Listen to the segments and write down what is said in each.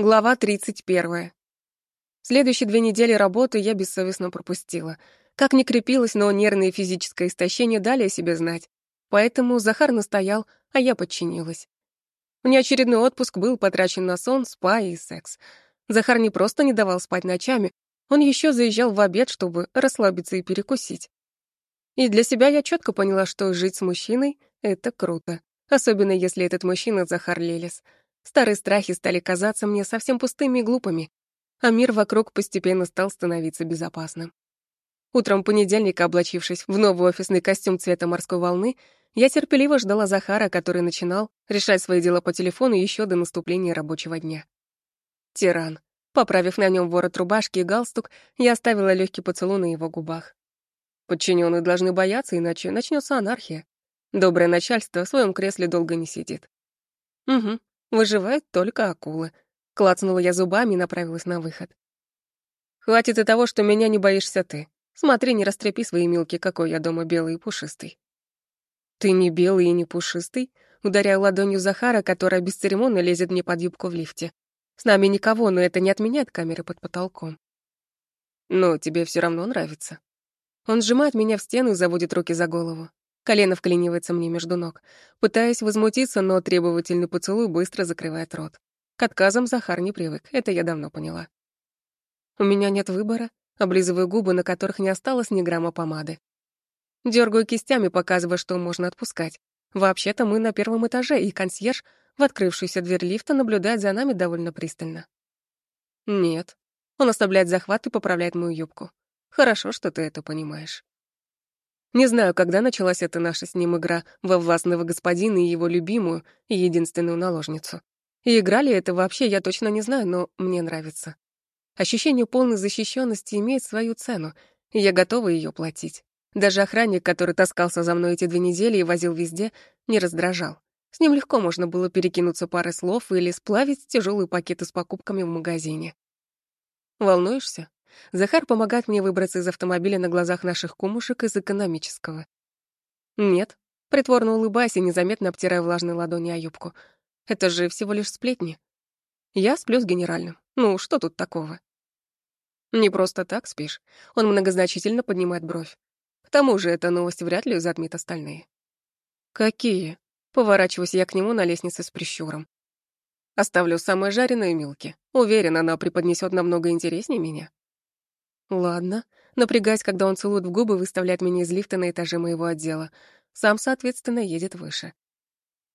Глава 31. Следующие две недели работы я бессовестно пропустила. Как ни крепилась, но нервное и физическое истощение дали о себе знать. Поэтому Захар настоял, а я подчинилась. Внеочередной отпуск был потрачен на сон, спа и секс. Захар не просто не давал спать ночами, он еще заезжал в обед, чтобы расслабиться и перекусить. И для себя я четко поняла, что жить с мужчиной — это круто. Особенно если этот мужчина Захар Лелес — Старые страхи стали казаться мне совсем пустыми и глупыми, а мир вокруг постепенно стал становиться безопасным. Утром понедельника, облачившись в новый офисный костюм цвета морской волны, я терпеливо ждала Захара, который начинал решать свои дела по телефону еще до наступления рабочего дня. Тиран. Поправив на нем ворот рубашки и галстук, я оставила легкий поцелуй на его губах. Подчиненные должны бояться, иначе начнется анархия. Доброе начальство в своем кресле долго не сидит. Угу, Выживают только акулы. Клацнула я зубами и направилась на выход. Хватит и того, что меня не боишься ты. Смотри, не растрепи свои милки, какой я дома белый и пушистый. Ты не белый и не пушистый? Ударяю ладонью Захара, которая бесцеремонно лезет мне под юбку в лифте. С нами никого, но это не отменяет камеры под потолком. Но тебе все равно нравится. Он сжимает меня в стену и заводит руки за голову. Колено вклинивается мне между ног. Пытаясь возмутиться, но требовательный поцелуй быстро закрывает рот. К отказам Захар не привык, это я давно поняла. У меня нет выбора, облизываю губы, на которых не осталось ни грамма помады. Дергаю кистями, показывая, что можно отпускать. Вообще-то мы на первом этаже, и консьерж в открывшуюся дверь лифта наблюдает за нами довольно пристально. Нет. Он оставляет захват и поправляет мою юбку. Хорошо, что ты это понимаешь. Не знаю, когда началась эта наша с ним игра во властного господина и его любимую и единственную наложницу. И играли это вообще я точно не знаю, но мне нравится. Ощущение полной защищенности имеет свою цену, и я готова ее платить. Даже охранник, который таскался за мной эти две недели и возил везде, не раздражал. С ним легко можно было перекинуться парой слов или сплавить тяжелые пакеты с покупками в магазине. Волнуешься? Захар помогает мне выбраться из автомобиля на глазах наших кумушек из экономического. Нет, притворно улыбаясь и незаметно обтирая влажной ладони о юбку. Это же всего лишь сплетни. Я сплю с генеральным. Ну, что тут такого? Не просто так спишь. Он многозначительно поднимает бровь. К тому же эта новость вряд ли затмит остальные. Какие? Поворачиваюсь я к нему на лестнице с прищуром. Оставлю самое жареное Милки. Уверен, она преподнесет намного интереснее меня. Ладно. Напрягаясь, когда он целует в губы, выставляет меня из лифта на этаже моего отдела. Сам, соответственно, едет выше.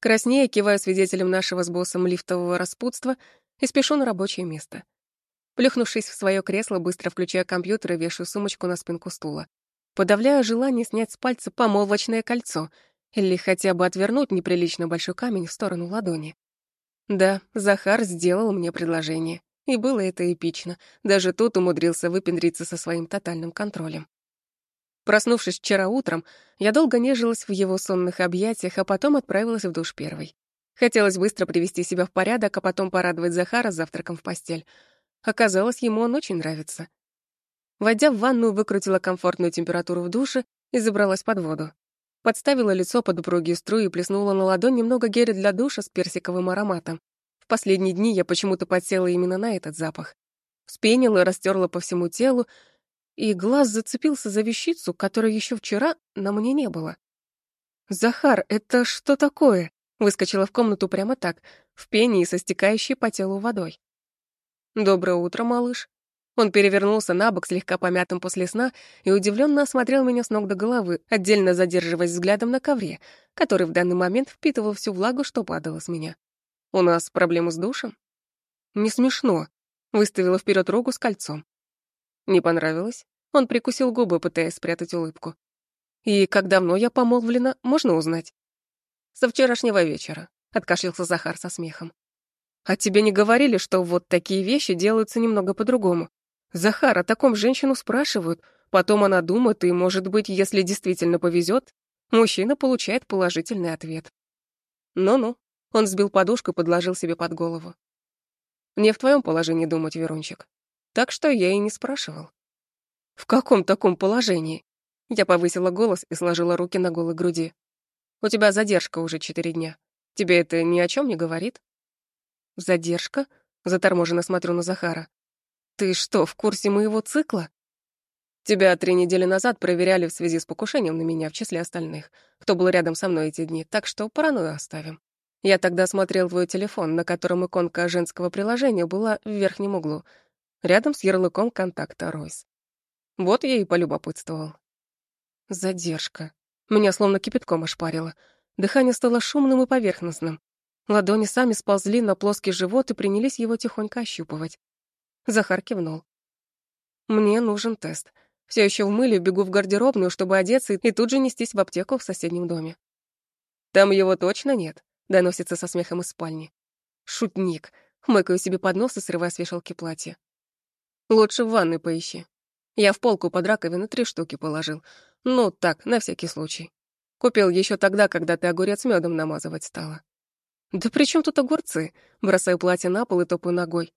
Краснее киваю свидетелем нашего с боссом лифтового распутства и спешу на рабочее место. Плюхнувшись в свое кресло, быстро включаю компьютер и вешаю сумочку на спинку стула. Подавляю желание снять с пальца помолвочное кольцо или хотя бы отвернуть неприлично большой камень в сторону ладони. Да, Захар сделал мне предложение. И было это эпично. Даже тут умудрился выпендриться со своим тотальным контролем. Проснувшись вчера утром, я долго нежилась в его сонных объятиях, а потом отправилась в душ первой. Хотелось быстро привести себя в порядок, а потом порадовать Захара завтраком в постель. Оказалось, ему он очень нравится. Войдя в ванную, выкрутила комфортную температуру в душе и забралась под воду. Подставила лицо под упругие струи и плеснула на ладонь немного геля для душа с персиковым ароматом последние дни я почему-то подсела именно на этот запах. Вспенила, растерла по всему телу, и глаз зацепился за вещицу, которой еще вчера на мне не было. «Захар, это что такое?» Выскочила в комнату прямо так, в пене и со стекающей по телу водой. «Доброе утро, малыш». Он перевернулся на бок, слегка помятым после сна, и удивленно осмотрел меня с ног до головы, отдельно задерживаясь взглядом на ковре, который в данный момент впитывал всю влагу, что падало с меня. У нас проблемы с душем? Не смешно. Выставила вперед руку с кольцом. Не понравилось? Он прикусил губы, пытаясь спрятать улыбку. И как давно я помолвлена, можно узнать? Со вчерашнего вечера, откашлялся Захар со смехом. А тебе не говорили, что вот такие вещи делаются немного по-другому? Захар, о таком женщину спрашивают, потом она думает, и, может быть, если действительно повезет, мужчина получает положительный ответ. Ну-ну, он сбил подушку и подложил себе под голову. Не в твоем положении думать, Верунчик. Так что я и не спрашивал. В каком таком положении? Я повысила голос и сложила руки на голой груди. У тебя задержка уже четыре дня. Тебе это ни о чем не говорит? Задержка? Заторможенно смотрю на Захара. Ты что, в курсе моего цикла? Тебя три недели назад проверяли в связи с покушением на меня в числе остальных, кто был рядом со мной эти дни, так что паранойю оставим. Я тогда смотрел твой телефон, на котором иконка женского приложения была в верхнем углу, рядом с ярлыком контакта Ройс. Вот я и полюбопытствовал. Задержка. Меня словно кипятком ошпарило. Дыхание стало шумным и поверхностным. Ладони сами сползли на плоский живот и принялись его тихонько ощупывать. Захар кивнул. «Мне нужен тест. Все еще в мыле бегу в гардеробную, чтобы одеться и тут же нестись в аптеку в соседнем доме. «Там его точно нет?» — доносится со смехом из спальни. «Шутник!» — хмыкаю себе под нос и срывая с вешалки платье. «Лучше в ванной поищи. Я в полку под раковину три штуки положил. Ну, так, на всякий случай. Купил еще тогда, когда ты огурец медом намазывать стала». «Да при чем тут огурцы?» Бросаю платье на пол и топаю ногой.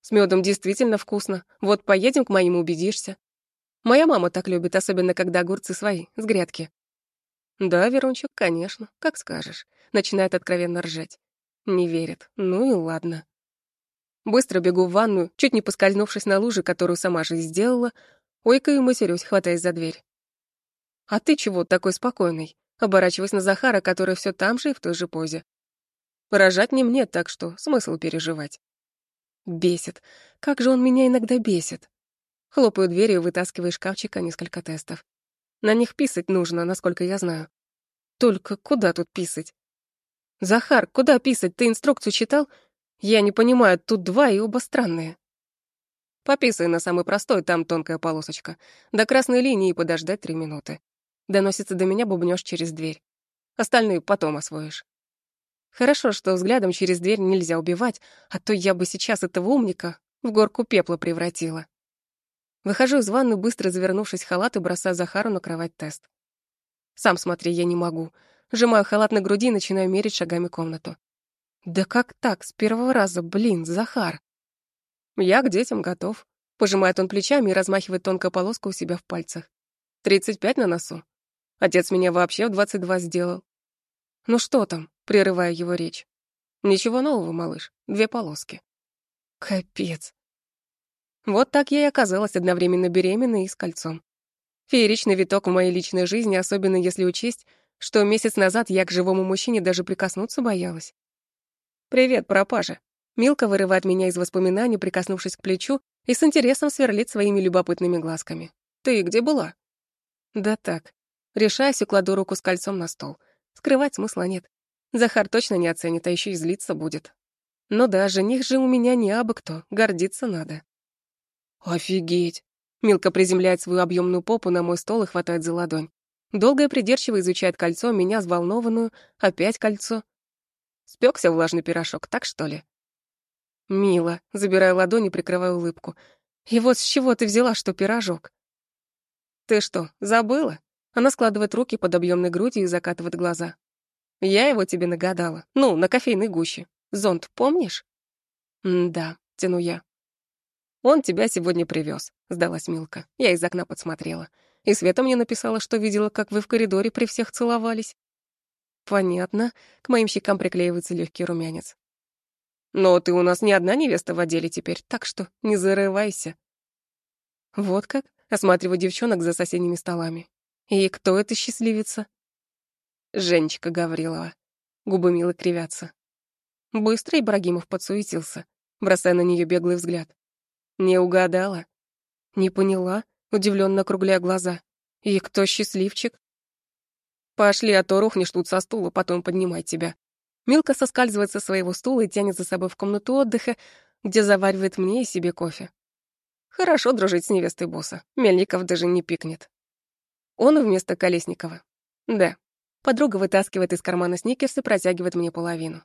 «С медом действительно вкусно. Вот поедем к моим, убедишься. Моя мама так любит, особенно когда огурцы свои, с грядки. Да, Верунчик, конечно, как скажешь. Начинает откровенно ржать. Не верит. Ну и ладно. Быстро бегу в ванную, чуть не поскользнувшись на луже, которую сама же сделала, ойкаю и матерюсь, хватаясь за дверь. «А ты чего такой спокойный?» Оборачиваясь на Захара, который все там же и в той же позе. Поражать не мне, так что смысл переживать. Бесит. Как же он меня иногда бесит. Хлопаю дверью, вытаскиваю из шкафчика несколько тестов. На них писать нужно, насколько я знаю. Только куда тут писать? Захар, куда писать? Ты инструкцию читал? Я не понимаю, тут два и оба странные. Пописай на самый простой, там тонкая полосочка. До красной линии подождать три минуты. Доносится до меня бубнёж через дверь. Остальные потом освоишь. Хорошо, что взглядом через дверь нельзя убивать, а то я бы сейчас этого умника в горку пепла превратила. Выхожу из ванны, быстро завернувшись в халат и бросаю Захару на кровать тест. Сам смотри, я не могу. Сжимаю халат на груди и начинаю мерить шагами комнату. Да как так? С первого раза, блин, Захар. Я к детям готов. Пожимает он плечами и размахивает тонкую полоску у себя в пальцах. Тридцать пять на носу. Отец меня вообще в двадцать два сделал. Ну что там? Прерываю его речь. Ничего нового, малыш. Две полоски. Капец. Вот так я и оказалась одновременно беременной и с кольцом. Фееричный виток в моей личной жизни, особенно если учесть, что месяц назад я к живому мужчине даже прикоснуться боялась. «Привет, пропажа!» Милка вырывает меня из воспоминаний, прикоснувшись к плечу, и с интересом сверлит своими любопытными глазками. «Ты где была?» «Да так». Решаюсь и руку с кольцом на стол. Скрывать смысла нет. Захар точно не оценит, а еще и злиться будет. Но да, жених же у меня не абы кто, гордиться надо. «Офигеть!» Милка приземляет свою объемную попу на мой стол и хватает за ладонь. Долго и придирчиво изучает кольцо, меня взволнованную, опять кольцо. Спекся влажный пирожок, так что ли? Мила, забираю ладонь и прикрываю улыбку. И вот с чего ты взяла, что пирожок? Ты что, забыла? Она складывает руки под объемной грудью и закатывает глаза. Я его тебе нагадала. Ну, на кофейной гуще. Зонт помнишь? М да, тяну я. «Он тебя сегодня привез, сдалась Милка. Я из окна подсмотрела. И Света мне написала, что видела, как вы в коридоре при всех целовались. Понятно. К моим щекам приклеивается легкий румянец. Но ты у нас не одна невеста в отделе теперь, так что не зарывайся. Вот как? Осматриваю девчонок за соседними столами. И кто эта счастливица? Женечка Гаврилова. Губы Милы кривятся. Быстро Ибрагимов подсуетился, бросая на нее беглый взгляд. Не угадала? Не поняла, удивленно округляя глаза. И кто счастливчик? Пошли, а то рухнешь тут со стула, потом поднимай тебя. Милка соскальзывает со своего стула и тянет за собой в комнату отдыха, где заваривает мне и себе кофе. Хорошо дружить с невестой босса. Мельников даже не пикнет. Он вместо Колесникова. Да. Подруга вытаскивает из кармана сникерс и протягивает мне половину.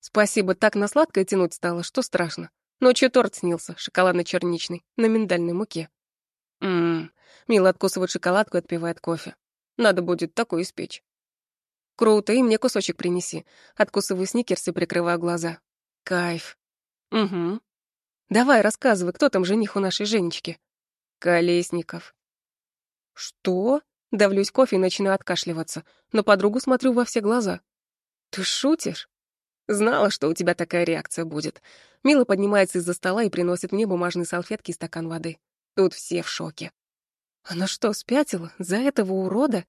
Спасибо, так на сладкое тянуть стало, что страшно. Ночью торт снился, шоколадно-черничный, на миндальной муке. Ммм, Мила откусывает шоколадку и отпивает кофе. Надо будет такой испечь. Круто, и мне кусочек принеси. Откусываю сникерс и прикрываю глаза. Кайф. Угу. Давай, рассказывай, кто там жених у нашей Женечки? Колесников. Что? Давлюсь кофе и начинаю откашливаться, но подругу смотрю во все глаза. Ты шутишь? Знала, что у тебя такая реакция будет. Мила поднимается из-за стола и приносит мне бумажные салфетки и стакан воды. Тут все в шоке. Она что, спятила? За этого урода?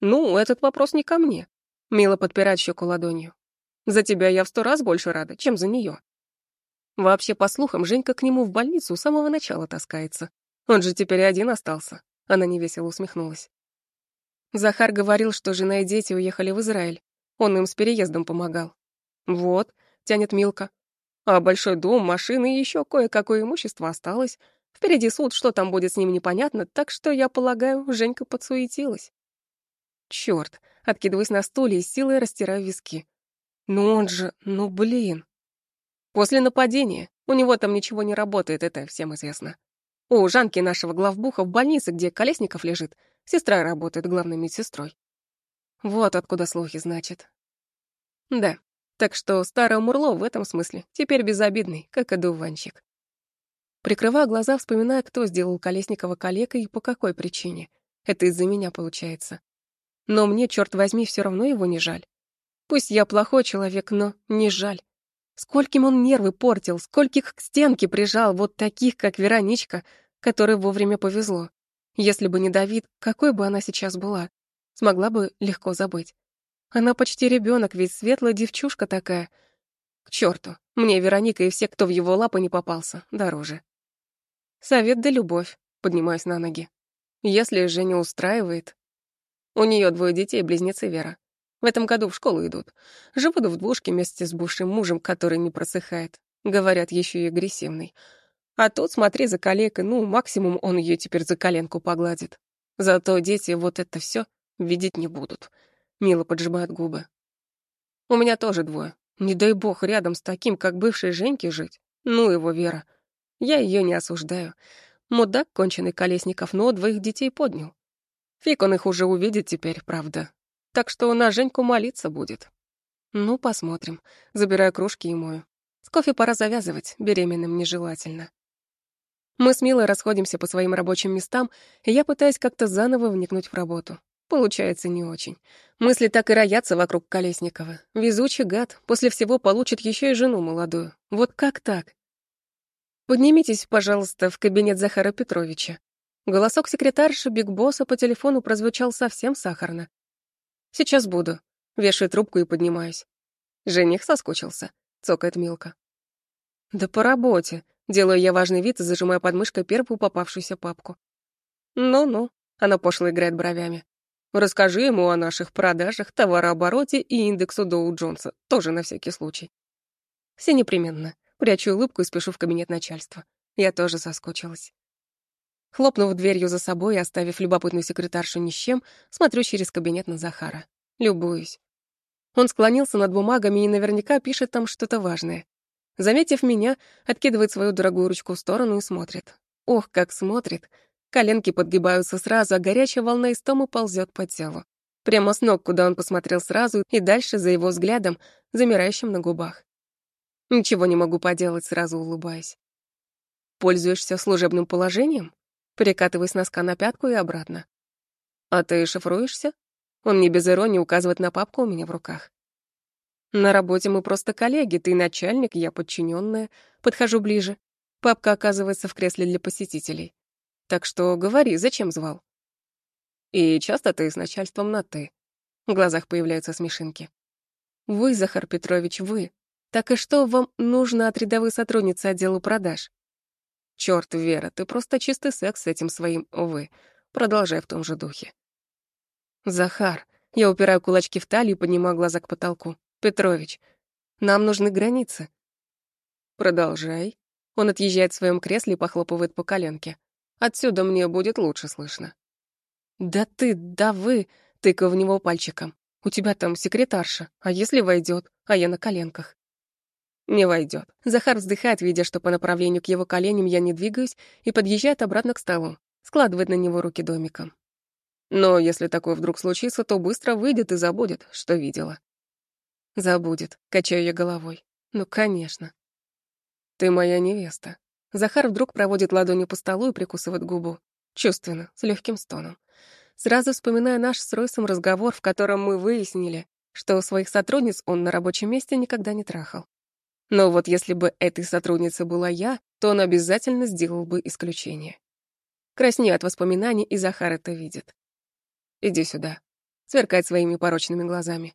Ну, этот вопрос не ко мне. Мила подпирает щеку ладонью. За тебя я в сто раз больше рада, чем за нее. Вообще, по слухам, Женька к нему в больницу с самого начала таскается. Он же теперь один остался. Она невесело усмехнулась. Захар говорил, что жена и дети уехали в Израиль. Он им с переездом помогал. Вот, тянет Милка. А большой дом, машины и еще кое-какое имущество осталось. Впереди суд, что там будет с ним непонятно, так что, я полагаю, Женька подсуетилась. Чёрт, откидываясь на стуле и силой растираю виски. Ну он же, ну блин. После нападения. У него там ничего не работает, это всем известно. У Жанки нашего главбуха в больнице, где Колесников лежит, сестра работает главной медсестрой. Вот откуда слухи, значит. Да, так что старый Мурло в этом смысле теперь безобидный, как одуванчик. Прикрывая глаза, вспоминая, кто сделал Колесникова калекой и по какой причине. Это из-за меня получается. Но мне, черт возьми, все равно его не жаль. Пусть я плохой человек, но не жаль. Скольким он нервы портил, скольких к стенке прижал, вот таких, как Вероничка, которой вовремя повезло. Если бы не Давид, какой бы она сейчас была? Смогла бы легко забыть. Она почти ребенок, ведь светлая девчушка такая. К черту, мне Вероника и все, кто в его лапы не попался, дороже. Совет да любовь, поднимаясь на ноги. Если Женя устраивает... У нее двое детей, близнецы Вера. В этом году в школу идут. Живут в двушке вместе с бывшим мужем, который не просыхает. Говорят, еще и агрессивный. А тут, смотри, за калекой, ну, максимум он ее теперь за коленку погладит. Зато дети вот это все видеть не будут. Мило поджимает губы. У меня тоже двое. Не дай бог рядом с таким, как бывшей Женьки, жить. Ну его, Вера. Я ее не осуждаю. Мудак, конченый Колесников, но двоих детей поднял. Фиг он их уже увидит теперь, правда. Так что на Женьку молиться будет. Ну, посмотрим. Забираю кружки и мою. С кофе пора завязывать, беременным нежелательно. Мы с Милой расходимся по своим рабочим местам, и я пытаюсь как-то заново вникнуть в работу. Получается не очень. Мысли так и роятся вокруг Колесникова. Везучий гад, после всего получит еще и жену молодую. Вот как так? Поднимитесь, пожалуйста, в кабинет Захара Петровича. Голосок секретарши Биг Босса по телефону прозвучал совсем сахарно. Сейчас буду. Вешаю трубку и поднимаюсь. Жених соскучился, цокает Милка. Да по работе. Делаю я важный вид и зажимаю под мышкой первую попавшуюся папку. Ну-ну, она пошло играет бровями. Расскажи ему о наших продажах, товарообороте и индексу Доу Джонса, тоже на всякий случай. Все непременно. Прячу улыбку и спешу в кабинет начальства. Я тоже соскучилась. Хлопнув дверью за собой и оставив любопытную секретаршу ни с чем, смотрю через кабинет на Захара. Любуюсь. Он склонился над бумагами и наверняка пишет там что-то важное. Заметив меня, откидывает свою дорогую ручку в сторону и смотрит. Ох, как смотрит. Коленки подгибаются сразу, а горячая волна истомы ползет по телу. Прямо с ног, куда он посмотрел сразу, и дальше за его взглядом, замирающим на губах. Ничего не могу поделать, сразу улыбаясь. Пользуешься служебным положением? Перекатываясь носка на пятку и обратно. А ты шифруешься? Он не без иронии указывает на папку у меня в руках. На работе мы просто коллеги, ты начальник, я подчиненная. Подхожу ближе. Папка оказывается в кресле для посетителей. Так что говори, зачем звал? И часто ты с начальством на «ты». В глазах появляются смешинки. Вы, Захар Петрович, вы. Так и что вам нужно от рядовой сотрудницы отдела продаж? Чёрт, Вера, ты просто чистый секс с этим своим «вы». Продолжай в том же духе. Захар. Я упираю кулачки в талию и поднимаю глаза к потолку. Петрович, нам нужны границы. Продолжай. Он отъезжает в своем кресле и похлопывает по коленке. Отсюда мне будет лучше слышно. Да ты, да вы, тыкаю в него пальчиком. У тебя там секретарша, а если войдет, а я на коленках? Не войдет. Захар вздыхает, видя, что по направлению к его коленям я не двигаюсь, и подъезжает обратно к столу, складывает на него руки домиком. Но если такое вдруг случится, то быстро выйдет и забудет, что видела. Забудет, качаю я головой. Ну, конечно. Ты моя невеста. Захар вдруг проводит ладонью по столу и прикусывает губу. Чувственно, с легким стоном. Сразу вспоминая наш с Ройсом разговор, в котором мы выяснили, что у своих сотрудниц он на рабочем месте никогда не трахал. Но вот если бы этой сотрудницей была я, то он обязательно сделал бы исключение. Краснею от воспоминаний, и Захар это видит. «Иди сюда», — сверкает своими порочными глазами.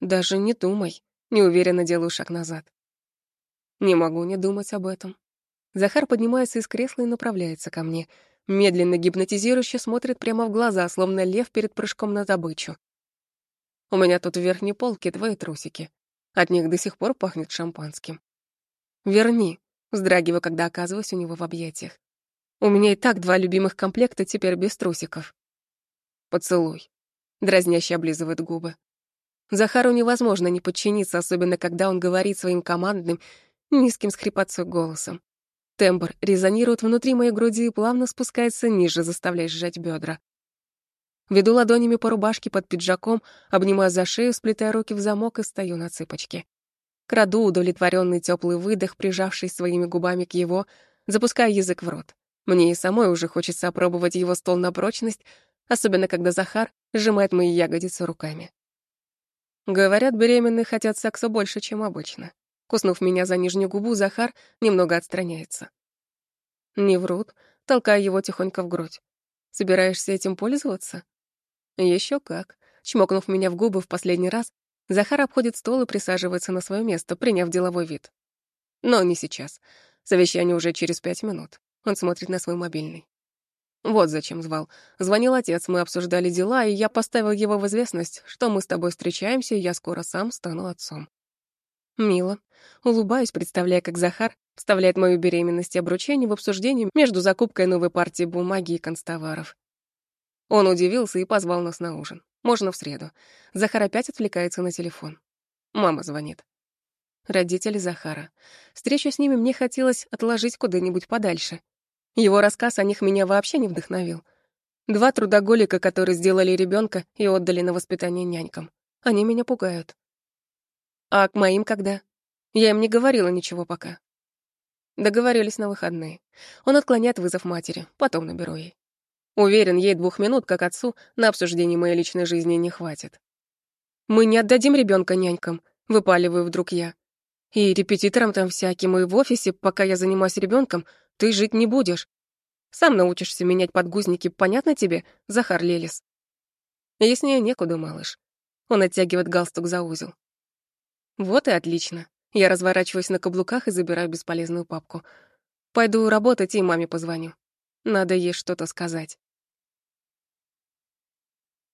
«Даже не думай», — неуверенно делаю шаг назад. Не могу не думать об этом. Захар поднимается из кресла и направляется ко мне. Медленно, гипнотизирующе смотрит прямо в глаза, словно лев перед прыжком на добычу. У меня тут в верхней полке твои трусики. От них до сих пор пахнет шампанским. Верни, вздрагиваю, когда оказываюсь у него в объятиях. У меня и так два любимых комплекта, теперь без трусиков. Поцелуй. Дразняще облизывает губы. Захару невозможно не подчиниться, особенно когда он говорит своим командным, низким скрипотцой голосом. Тембр резонирует внутри моей груди и плавно спускается ниже, заставляя сжать бедра. Веду ладонями по рубашке под пиджаком, обнимаю за шею, сплетая руки в замок и стою на цыпочке. Краду удовлетворенный теплый выдох, прижавшись своими губами к его, запускаю язык в рот. Мне и самой уже хочется опробовать его стол на прочность, особенно когда Захар сжимает мои ягодицы руками. Говорят, беременные хотят секса больше, чем обычно. Куснув меня за нижнюю губу, Захар немного отстраняется. Не врут, толкая его тихонько в грудь. Собираешься этим пользоваться? Еще как. Чмокнув меня в губы в последний раз, Захар обходит стол и присаживается на свое место, приняв деловой вид. Но не сейчас. Совещание уже через пять минут. Он смотрит на свой мобильный. Вот зачем звал. Звонил отец, мы обсуждали дела, и я поставил его в известность, что мы с тобой встречаемся, и я скоро сам стану отцом. Мило. Улыбаюсь, представляя, как Захар вставляет мою беременность и обручение в обсуждение между закупкой новой партии бумаги и констоваров. Он удивился и позвал нас на ужин. Можно в среду. Захар опять отвлекается на телефон. Мама звонит. Родители Захара. Встречу с ними мне хотелось отложить куда-нибудь подальше. Его рассказ о них меня вообще не вдохновил. Два трудоголика, которые сделали ребенка и отдали на воспитание нянькам. Они меня пугают. А к моим когда? Я им не говорила ничего пока. Договорились на выходные. Он отклоняет вызов матери, потом наберу ей. Уверен, ей двух минут, как отцу, на обсуждение моей личной жизни не хватит. Мы не отдадим ребенка нянькам, выпаливаю вдруг я. И репетиторам там всяким, и в офисе, пока я занимаюсь ребенком, ты жить не будешь. Сам научишься менять подгузники, понятно тебе, Захар Лелис? Яснее некуда, малыш. Он оттягивает галстук за узел. Вот и отлично. Я разворачиваюсь на каблуках и забираю бесполезную папку. Пойду работать и маме позвоню. Надо ей что-то сказать.